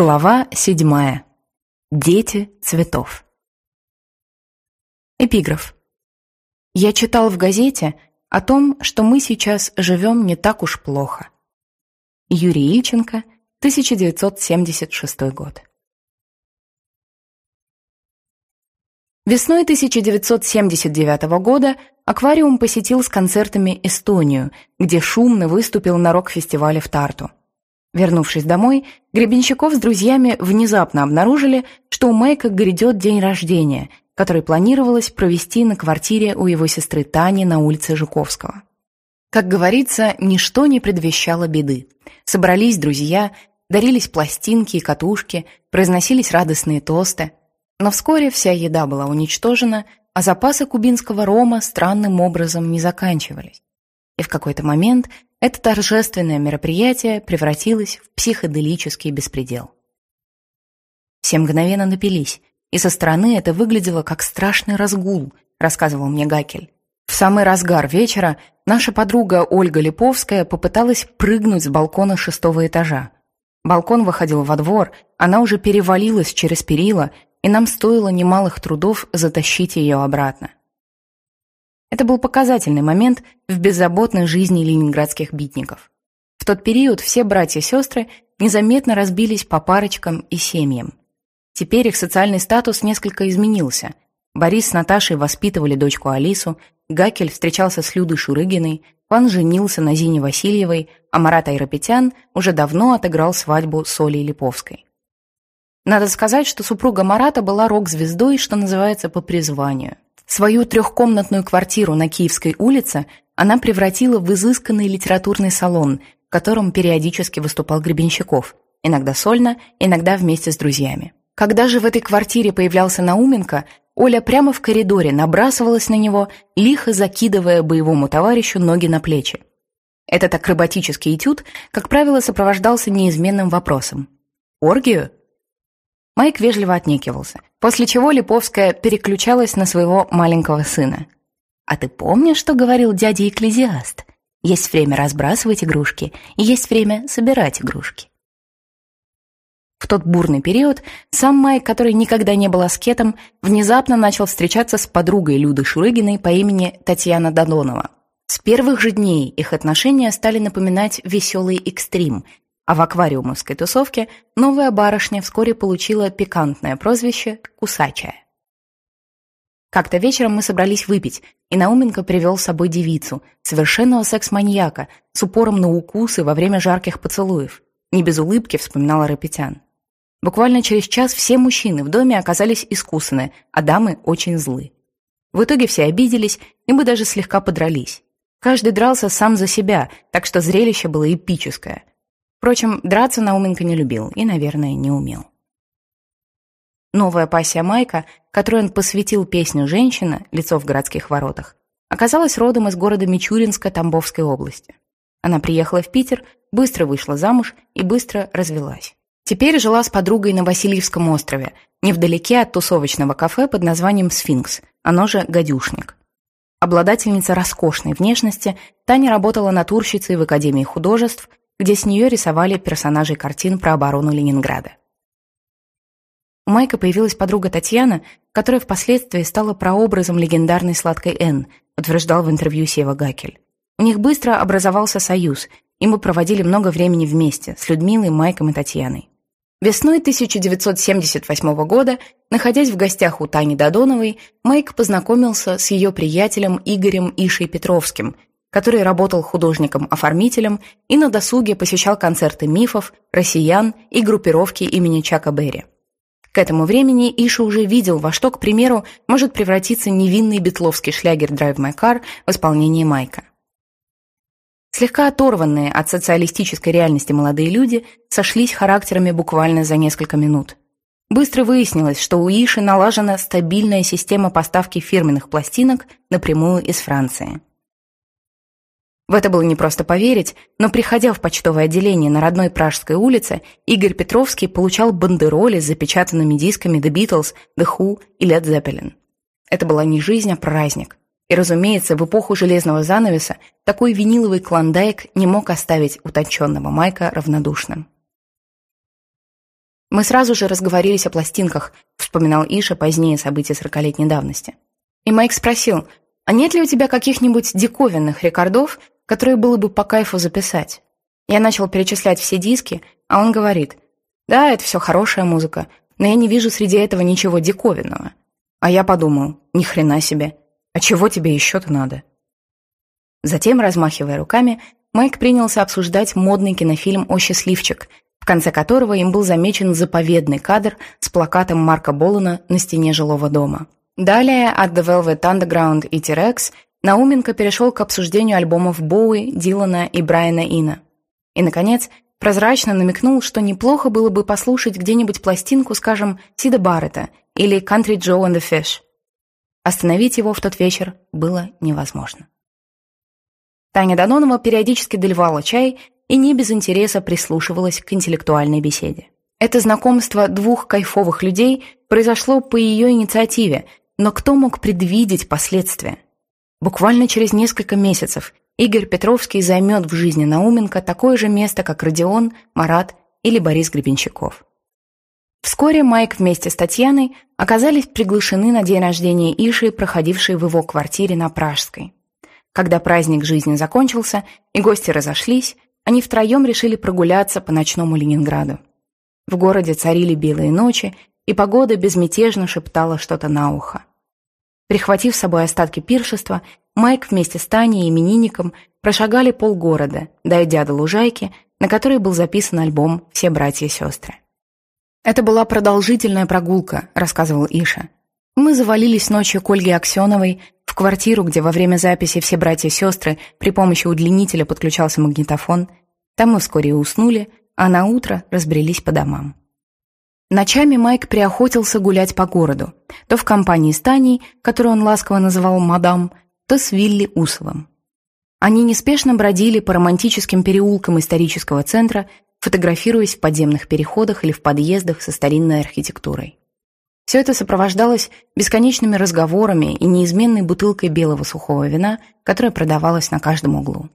Глава седьмая. Дети цветов. Эпиграф. Я читал в газете о том, что мы сейчас живем не так уж плохо. Юрий Ильченко, 1976 год. Весной 1979 года аквариум посетил с концертами Эстонию, где шумно выступил на рок-фестивале в Тарту. Вернувшись домой, Гребенщиков с друзьями внезапно обнаружили, что у Майка грядет день рождения, который планировалось провести на квартире у его сестры Тани на улице Жуковского. Как говорится, ничто не предвещало беды. Собрались друзья, дарились пластинки и катушки, произносились радостные тосты. Но вскоре вся еда была уничтожена, а запасы кубинского рома странным образом не заканчивались. И в какой-то момент это торжественное мероприятие превратилось в психоделический беспредел. Все мгновенно напились, и со стороны это выглядело как страшный разгул, рассказывал мне Гакель. В самый разгар вечера наша подруга Ольга Липовская попыталась прыгнуть с балкона шестого этажа. Балкон выходил во двор, она уже перевалилась через перила, и нам стоило немалых трудов затащить ее обратно. Это был показательный момент в беззаботной жизни ленинградских битников. В тот период все братья и сестры незаметно разбились по парочкам и семьям. Теперь их социальный статус несколько изменился. Борис с Наташей воспитывали дочку Алису, Гакель встречался с Людой Шурыгиной, Пан женился на Зине Васильевой, а Марат Айропетян уже давно отыграл свадьбу с Олей Липовской. Надо сказать, что супруга Марата была рок-звездой, что называется, по призванию – Свою трехкомнатную квартиру на Киевской улице она превратила в изысканный литературный салон, в котором периодически выступал Гребенщиков, иногда сольно, иногда вместе с друзьями. Когда же в этой квартире появлялся Науменко, Оля прямо в коридоре набрасывалась на него, лихо закидывая боевому товарищу ноги на плечи. Этот акробатический этюд, как правило, сопровождался неизменным вопросом. «Оргию?» Майк вежливо отнекивался, после чего Липовская переключалась на своего маленького сына. «А ты помнишь, что говорил дядя Экклезиаст? Есть время разбрасывать игрушки, и есть время собирать игрушки». В тот бурный период сам Майк, который никогда не был аскетом, внезапно начал встречаться с подругой Люды Шурыгиной по имени Татьяна Додонова. С первых же дней их отношения стали напоминать веселый экстрим, а в аквариумовской тусовке новая барышня вскоре получила пикантное прозвище «Кусачая». Как-то вечером мы собрались выпить, и Науменко привел с собой девицу, совершенного секс-маньяка, с упором на укусы во время жарких поцелуев. Не без улыбки вспоминала Рапетян. Буквально через час все мужчины в доме оказались искусаны, а дамы очень злы. В итоге все обиделись, и мы даже слегка подрались. Каждый дрался сам за себя, так что зрелище было эпическое. Впрочем, драться Науменко не любил и, наверное, не умел. Новая пассия Майка, которой он посвятил песню «Женщина. Лицо в городских воротах», оказалась родом из города Мичуринска Тамбовской области. Она приехала в Питер, быстро вышла замуж и быстро развелась. Теперь жила с подругой на Васильевском острове, невдалеке от тусовочного кафе под названием «Сфинкс», оно же «Гадюшник». Обладательница роскошной внешности, Таня работала натурщицей в Академии художеств где с нее рисовали персонажей картин про оборону Ленинграда. У Майка появилась подруга Татьяна, которая впоследствии стала прообразом легендарной сладкой Н, утверждал в интервью Сева Гакель. У них быстро образовался союз, и мы проводили много времени вместе с Людмилой, Майком и Татьяной. Весной 1978 года, находясь в гостях у Тани Додоновой, Майк познакомился с ее приятелем Игорем Ишей Петровским – который работал художником-оформителем и на досуге посещал концерты мифов, россиян и группировки имени Чака Берри. К этому времени Иша уже видел, во что, к примеру, может превратиться невинный битловский шлягер «Drive My Car» в исполнении Майка. Слегка оторванные от социалистической реальности молодые люди сошлись характерами буквально за несколько минут. Быстро выяснилось, что у Иши налажена стабильная система поставки фирменных пластинок напрямую из Франции. В это было непросто поверить, но, приходя в почтовое отделение на родной Пражской улице, Игорь Петровский получал бандероли с запечатанными дисками The Beatles, The Who и Led Zeppelin. Это была не жизнь, а праздник. И, разумеется, в эпоху железного занавеса такой виниловый клондайк не мог оставить утонченного Майка равнодушным. Мы сразу же разговорились о пластинках, вспоминал Иша позднее события сорокалетней давности. И Майк спросил, а нет ли у тебя каких-нибудь диковинных рекордов, которые было бы по кайфу записать? Я начал перечислять все диски, а он говорит, да, это все хорошая музыка, но я не вижу среди этого ничего диковинного. А я подумал, ни хрена себе, а чего тебе еще-то надо? Затем, размахивая руками, Майк принялся обсуждать модный кинофильм «О счастливчик», в конце которого им был замечен заповедный кадр с плакатом Марка Болана на стене жилого дома. Далее от The Velvet Underground и T-Rex Науменко перешел к обсуждению альбомов Боуи, Дилана и Брайана Ина. И, наконец, прозрачно намекнул, что неплохо было бы послушать где-нибудь пластинку, скажем, Сида Баррета или Country Joe and the Fish. Остановить его в тот вечер было невозможно. Таня Дононова периодически доливала чай и не без интереса прислушивалась к интеллектуальной беседе. Это знакомство двух кайфовых людей произошло по ее инициативе, но кто мог предвидеть последствия? Буквально через несколько месяцев Игорь Петровский займет в жизни Науменко такое же место, как Родион, Марат или Борис Гребенщиков. Вскоре Майк вместе с Татьяной оказались приглашены на день рождения Иши, проходившей в его квартире на Пражской. Когда праздник жизни закончился и гости разошлись, они втроем решили прогуляться по ночному Ленинграду. В городе царили белые ночи, и погода безмятежно шептала что-то на ухо. Прихватив с собой остатки пиршества, Майк вместе с Таней и именинником прошагали полгорода, дойдя до лужайки, на которой был записан альбом «Все братья и сестры». «Это была продолжительная прогулка», — рассказывал Иша. «Мы завалились ночью к Ольге Аксеновой в квартиру, где во время записи «Все братья и сестры» при помощи удлинителя подключался магнитофон. Там мы вскоре уснули, а на утро разбрелись по домам. Ночами Майк приохотился гулять по городу, то в компании с Таней, которую он ласково называл «мадам», то с Вилли Усовым. Они неспешно бродили по романтическим переулкам исторического центра, фотографируясь в подземных переходах или в подъездах со старинной архитектурой. Все это сопровождалось бесконечными разговорами и неизменной бутылкой белого сухого вина, которая продавалась на каждом углу.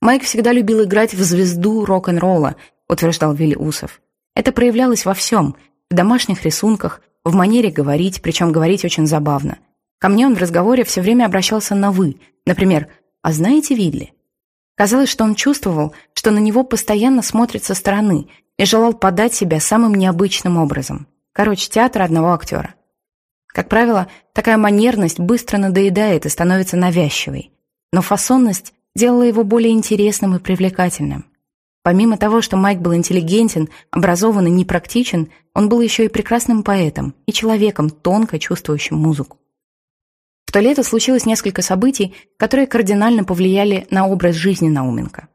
Майк всегда любил играть в звезду рок-н-ролла, утверждал Вилли Усов. Это проявлялось во всем, в домашних рисунках, в манере говорить, причем говорить очень забавно. Ко мне он в разговоре все время обращался на «вы», например, «А знаете Вилли?» Казалось, что он чувствовал, что на него постоянно смотрят со стороны и желал подать себя самым необычным образом. Короче, театр одного актера. Как правило, такая манерность быстро надоедает и становится навязчивой. Но фасонность делала его более интересным и привлекательным. Помимо того, что Майк был интеллигентен, образован и непрактичен, он был еще и прекрасным поэтом и человеком, тонко чувствующим музыку. В то лето случилось несколько событий, которые кардинально повлияли на образ жизни Науменко.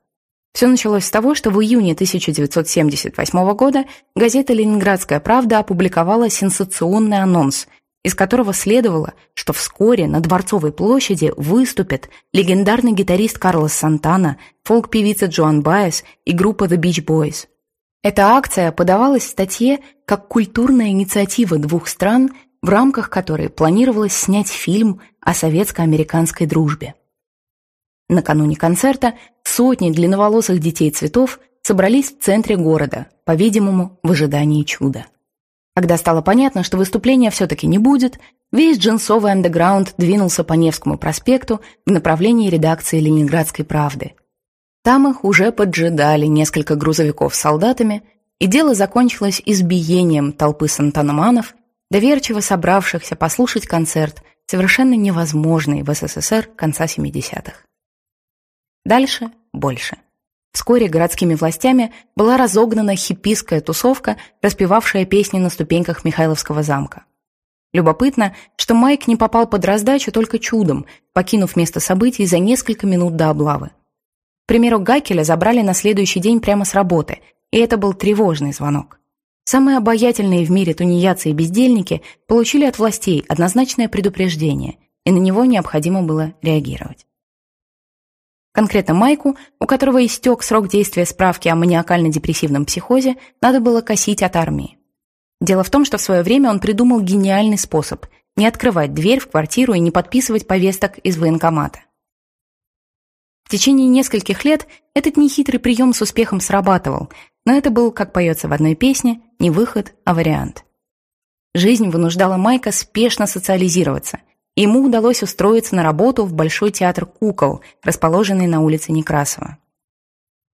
Все началось с того, что в июне 1978 года газета «Ленинградская правда» опубликовала сенсационный анонс – из которого следовало, что вскоре на Дворцовой площади выступят легендарный гитарист Карлос Сантана, фолк-певица Джоан Байес и группа The Beach Boys. Эта акция подавалась в статье как культурная инициатива двух стран, в рамках которой планировалось снять фильм о советско-американской дружбе. Накануне концерта сотни длинноволосых детей цветов собрались в центре города, по-видимому, в ожидании чуда. Когда стало понятно, что выступления все-таки не будет, весь джинсовый андеграунд двинулся по Невскому проспекту в направлении редакции «Ленинградской правды». Там их уже поджидали несколько грузовиков с солдатами, и дело закончилось избиением толпы сантаноманов, доверчиво собравшихся послушать концерт, совершенно невозможный в СССР конца 70-х. Дальше больше. Вскоре городскими властями была разогнана хиппийская тусовка, распевавшая песни на ступеньках Михайловского замка. Любопытно, что Майк не попал под раздачу только чудом, покинув место событий за несколько минут до облавы. К примеру, Гакеля забрали на следующий день прямо с работы, и это был тревожный звонок. Самые обаятельные в мире тунеядцы и бездельники получили от властей однозначное предупреждение, и на него необходимо было реагировать. Конкретно Майку, у которого истек срок действия справки о маниакально-депрессивном психозе, надо было косить от армии. Дело в том, что в свое время он придумал гениальный способ не открывать дверь в квартиру и не подписывать повесток из военкомата. В течение нескольких лет этот нехитрый прием с успехом срабатывал, но это был, как поется в одной песне, не выход, а вариант. Жизнь вынуждала Майка спешно социализироваться. Ему удалось устроиться на работу в Большой театр кукол, расположенный на улице Некрасова.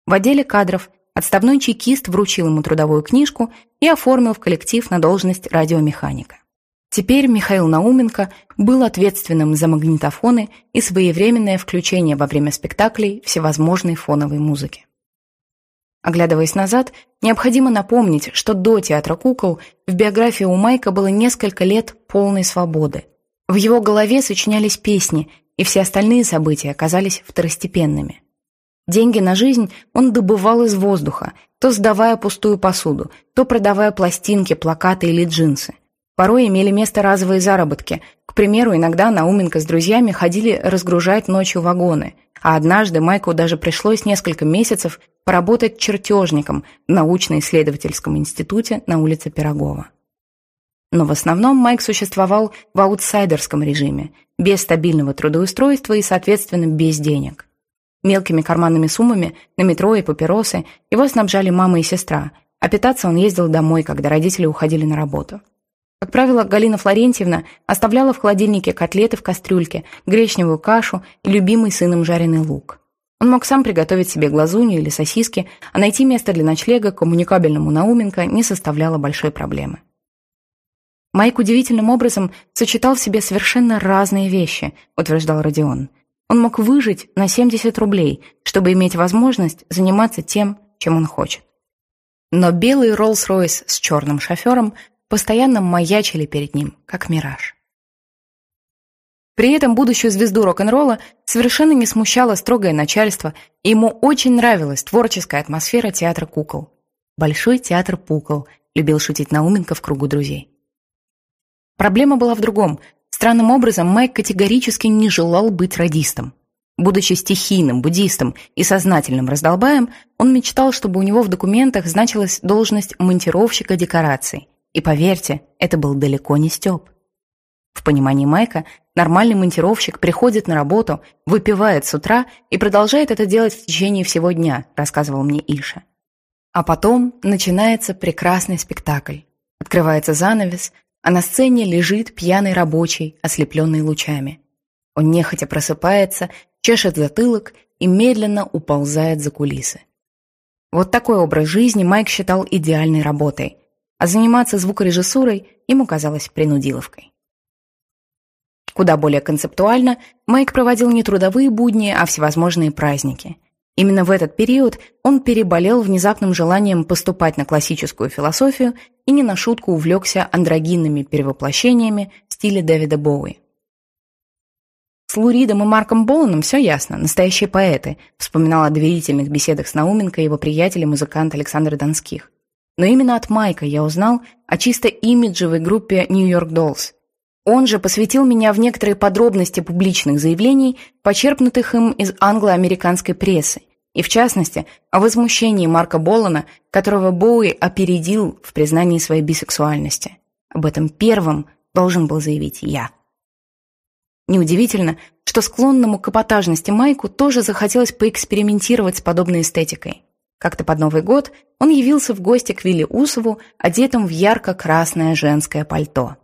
В отделе кадров отставной чекист вручил ему трудовую книжку и оформил в коллектив на должность радиомеханика. Теперь Михаил Науменко был ответственным за магнитофоны и своевременное включение во время спектаклей всевозможной фоновой музыки. Оглядываясь назад, необходимо напомнить, что до «Театра кукол» в биографии у Майка было несколько лет полной свободы. В его голове сочинялись песни, и все остальные события оказались второстепенными. Деньги на жизнь он добывал из воздуха, то сдавая пустую посуду, то продавая пластинки, плакаты или джинсы. Порой имели место разовые заработки. К примеру, иногда Науменко с друзьями ходили разгружать ночью вагоны, а однажды Майку даже пришлось несколько месяцев поработать чертежником в научно-исследовательском институте на улице Пирогова. Но в основном Майк существовал в аутсайдерском режиме, без стабильного трудоустройства и, соответственно, без денег. Мелкими карманными суммами на метро и папиросы его снабжали мама и сестра, а питаться он ездил домой, когда родители уходили на работу. Как правило, Галина Флорентьевна оставляла в холодильнике котлеты в кастрюльке, гречневую кашу и любимый сыном жареный лук. Он мог сам приготовить себе глазунью или сосиски, а найти место для ночлега коммуникабельному Науменко не составляло большой проблемы. Майк удивительным образом сочетал в себе совершенно разные вещи, утверждал Родион. Он мог выжить на 70 рублей, чтобы иметь возможность заниматься тем, чем он хочет. Но белый Роллс-Ройс с черным шофером постоянно маячили перед ним, как мираж. При этом будущую звезду рок-н-ролла совершенно не смущало строгое начальство, и ему очень нравилась творческая атмосфера театра кукол. «Большой театр пукол», — любил шутить Науменко в кругу друзей. Проблема была в другом. Странным образом Майк категорически не желал быть радистом. Будучи стихийным, буддистом и сознательным раздолбаем, он мечтал, чтобы у него в документах значилась должность монтировщика декораций. И поверьте, это был далеко не Степ. В понимании Майка нормальный монтировщик приходит на работу, выпивает с утра и продолжает это делать в течение всего дня, рассказывал мне Иша. А потом начинается прекрасный спектакль. Открывается занавес, а на сцене лежит пьяный рабочий, ослепленный лучами. Он нехотя просыпается, чешет затылок и медленно уползает за кулисы. Вот такой образ жизни Майк считал идеальной работой, а заниматься звукорежиссурой ему казалось принудиловкой. Куда более концептуально, Майк проводил не трудовые будни, а всевозможные праздники. Именно в этот период он переболел внезапным желанием поступать на классическую философию и не на шутку увлекся андрогинными перевоплощениями в стиле Дэвида Боуи. С Луридом и Марком Боланом все ясно, настоящие поэты, вспоминал о доверительных беседах с Науменко его приятель и музыкант Александр Донских. Но именно от Майка я узнал о чисто имиджевой группе New York Dolls, он же посвятил меня в некоторые подробности публичных заявлений, почерпнутых им из англо-американской прессы, и в частности о возмущении Марка Боллана, которого Боуи опередил в признании своей бисексуальности. Об этом первым должен был заявить я. Неудивительно, что склонному к эпатажности Майку тоже захотелось поэкспериментировать с подобной эстетикой. Как-то под Новый год он явился в гости к Вилли Усову, одетым в ярко-красное женское пальто.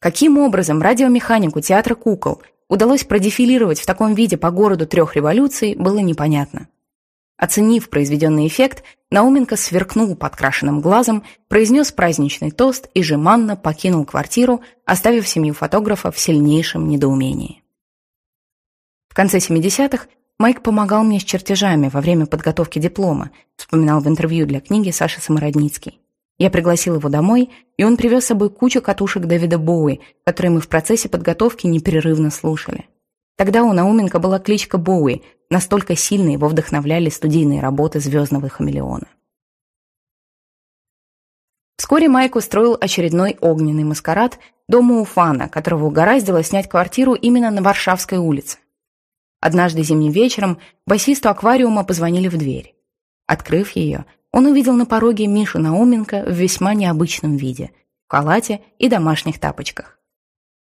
Каким образом радиомеханику театра кукол удалось продефилировать в таком виде по городу трех революций, было непонятно. Оценив произведенный эффект, Науменко сверкнул подкрашенным глазом, произнес праздничный тост и жеманно покинул квартиру, оставив семью фотографа в сильнейшем недоумении. В конце 70-х Майк помогал мне с чертежами во время подготовки диплома, вспоминал в интервью для книги Саша Самородницкий. Я пригласил его домой, и он привез с собой кучу катушек Дэвида Боуи, которые мы в процессе подготовки непрерывно слушали. Тогда у Науменко была кличка Боуи, настолько сильно его вдохновляли студийные работы «Звездного хамелеона». Вскоре Майк устроил очередной огненный маскарад дома Уфана, которого угораздило снять квартиру именно на Варшавской улице. Однажды зимним вечером басисту аквариума позвонили в дверь. Открыв ее, он увидел на пороге Мишу Науменко в весьма необычном виде, в халате и домашних тапочках.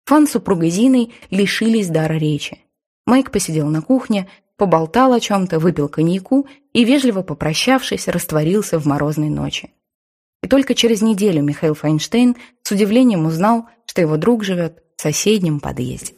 Фан с супругой Зиной лишились дара речи. Майк посидел на кухне, поболтал о чем-то, выпил коньяку и, вежливо попрощавшись, растворился в морозной ночи. И только через неделю Михаил Файнштейн с удивлением узнал, что его друг живет в соседнем подъезде.